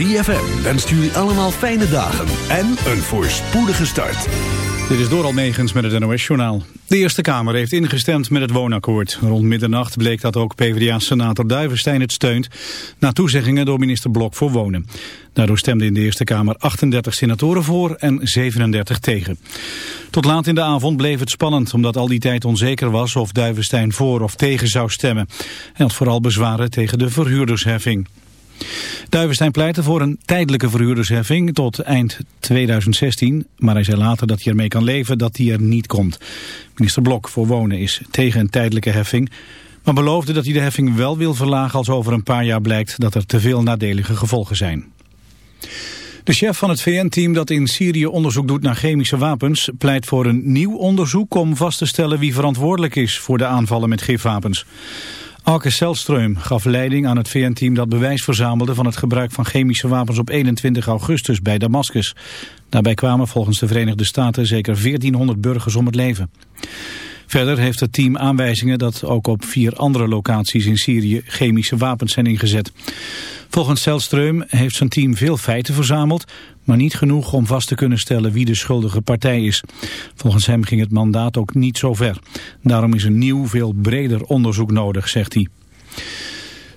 ZFM wenst jullie allemaal fijne dagen en een voorspoedige start. Dit is Doral Megens met het NOS-journaal. De Eerste Kamer heeft ingestemd met het woonakkoord. Rond middernacht bleek dat ook PvdA-senator Duivenstein het steunt... na toezeggingen door minister Blok voor Wonen. Daardoor stemden in de Eerste Kamer 38 senatoren voor en 37 tegen. Tot laat in de avond bleef het spannend... omdat al die tijd onzeker was of Duivenstein voor of tegen zou stemmen. Hij had vooral bezwaren tegen de verhuurdersheffing. Duivenstein pleitte voor een tijdelijke verhuurdersheffing tot eind 2016, maar hij zei later dat hij ermee kan leven dat die er niet komt. Minister Blok voor Wonen is tegen een tijdelijke heffing, maar beloofde dat hij de heffing wel wil verlagen als over een paar jaar blijkt dat er te veel nadelige gevolgen zijn. De chef van het VN-team dat in Syrië onderzoek doet naar chemische wapens pleit voor een nieuw onderzoek om vast te stellen wie verantwoordelijk is voor de aanvallen met gifwapens. Alke Selström gaf leiding aan het VN-team dat bewijs verzamelde van het gebruik van chemische wapens op 21 augustus bij Damascus. Daarbij kwamen volgens de Verenigde Staten zeker 1400 burgers om het leven. Verder heeft het team aanwijzingen dat ook op vier andere locaties in Syrië chemische wapens zijn ingezet. Volgens Selström heeft zijn team veel feiten verzameld, maar niet genoeg om vast te kunnen stellen wie de schuldige partij is. Volgens hem ging het mandaat ook niet zo ver. Daarom is een nieuw, veel breder onderzoek nodig, zegt hij.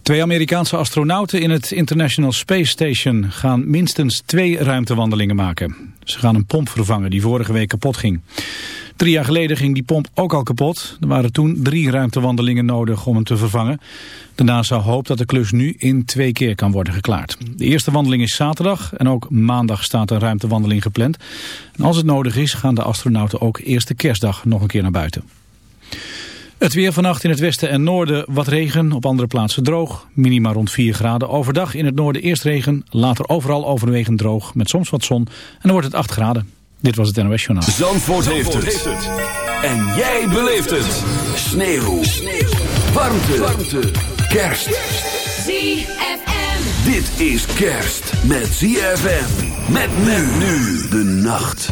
Twee Amerikaanse astronauten in het International Space Station gaan minstens twee ruimtewandelingen maken. Ze gaan een pomp vervangen die vorige week kapot ging. Drie jaar geleden ging die pomp ook al kapot. Er waren toen drie ruimtewandelingen nodig om hem te vervangen. De NASA hoopt dat de klus nu in twee keer kan worden geklaard. De eerste wandeling is zaterdag en ook maandag staat een ruimtewandeling gepland. En als het nodig is gaan de astronauten ook eerste kerstdag nog een keer naar buiten. Het weer vannacht in het westen en noorden wat regen, op andere plaatsen droog. Minima rond 4 graden. Overdag in het noorden eerst regen, later overal overwegend droog met soms wat zon. En dan wordt het 8 graden. Dit was het NOS Journaal. Zandvoort, heeft, het. En jij beleeft het. Sneeuw. Sneeuw. Warmte. Warmte. Kerst. ZFM. Dit is kerst met ZFM. Met men nu de nacht.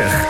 50.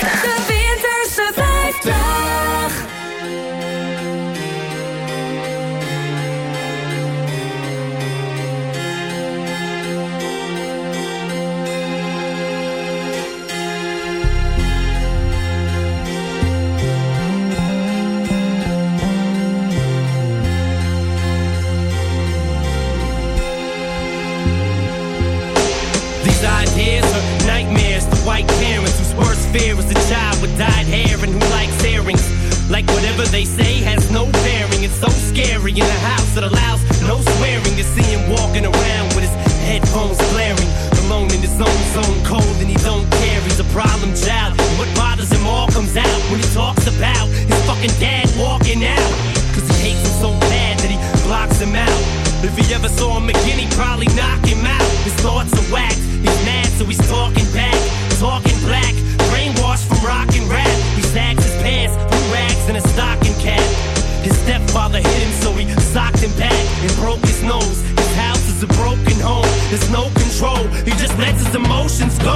De Winterse 50. In a house that allows no swearing to see him walking around with his headphones blaring. Alone in his own zone, cold and he don't care. He's a problem child. What bothers him all comes out when he talks about his fucking dad walking out. Cause he hates him so bad that he blocks him out. If he ever saw him again, he'd probably knock him out. His thoughts are whacked. He's mad, so he's talking back. Talking black. Brainwashed from rock and rap. There's no control. He just lets his emotions go.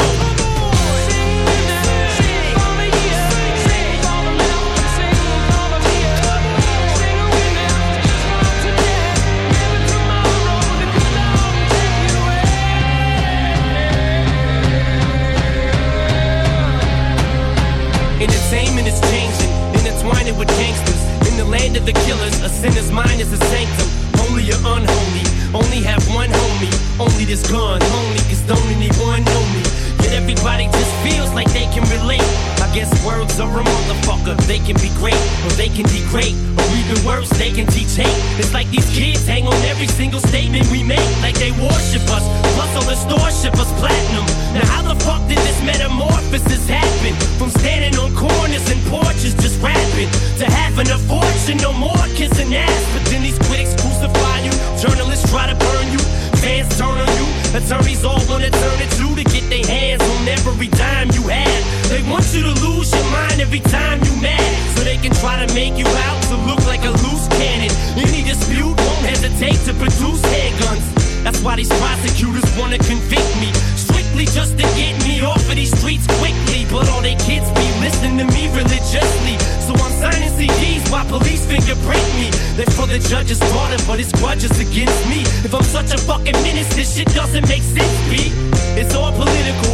Entertainment is changing, with gangsters. In the land of the killers, a sinner's mind is a sanctum. Only you're unholy, only have one homie. Only this gun, only cause don't anyone know me. Everybody just feels like they can relate. I guess words are a motherfucker. They can be great, or they can degrade, or even worse, they can teach hate. It's like these kids hang on every single statement we make, like they worship us. Plus all the stores ship us platinum. Now how the fuck did this metamorphosis happen? From standing on corners and porches just rapping to having a fortune, no more kissing ass. But then these critics crucify you, journalists try to burn you, fans turn on you, attorneys all wanna turn it to to get their hands on every dime you have. They want you to lose your mind every time you mad, so they can try to make you out to look like a loose cannon. Any dispute won't hesitate to produce handguns. That's why these prosecutors wanna convict me. Strictly just to get me off of these streets quickly. But all they kids be listening to me religiously. So I'm signing CDs while police fingerprint me. They for the judge's daughter, but his grudge is against me. If I'm such a fucking menace, this shit doesn't make sense, B. It's all political.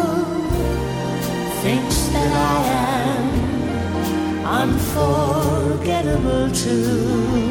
I am unforgettable too.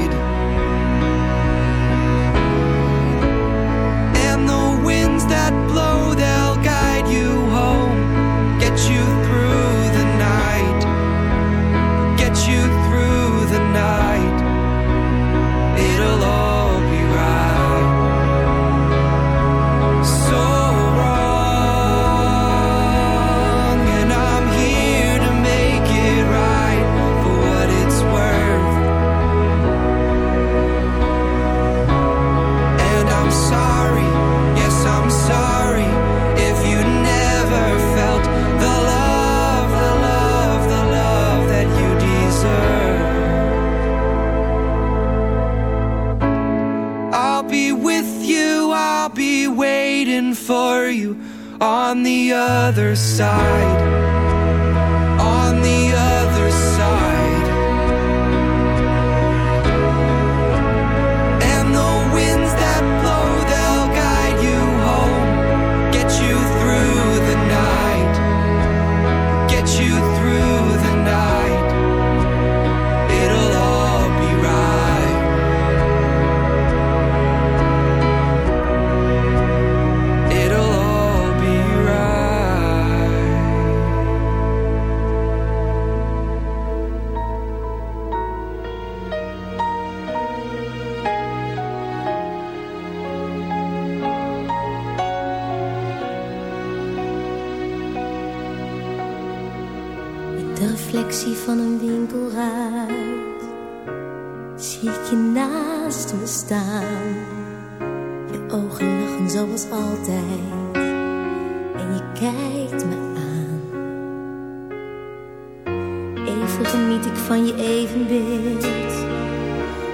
ik van je evenbeeld.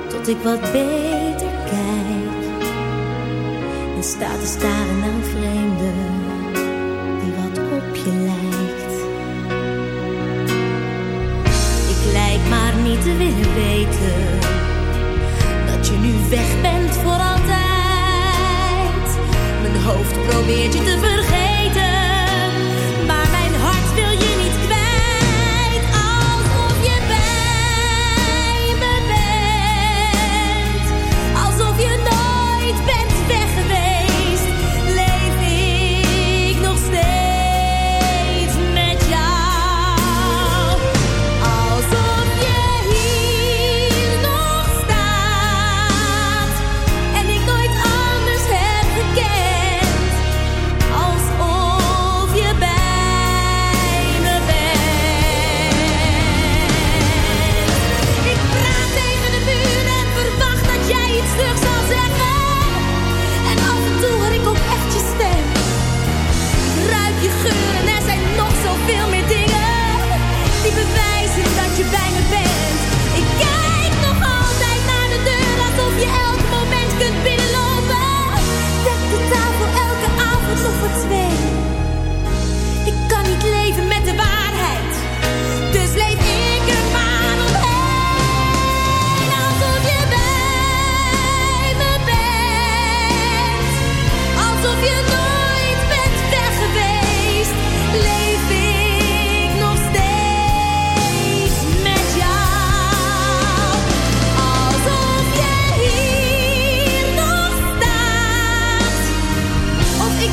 Tot ik wat beter kijk. En staat te staren aan vreemden die wat op je lijkt. Ik lijk maar niet te willen weten. Dat je nu weg bent voor altijd. Mijn hoofd probeert je te vergeten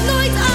nooit aan.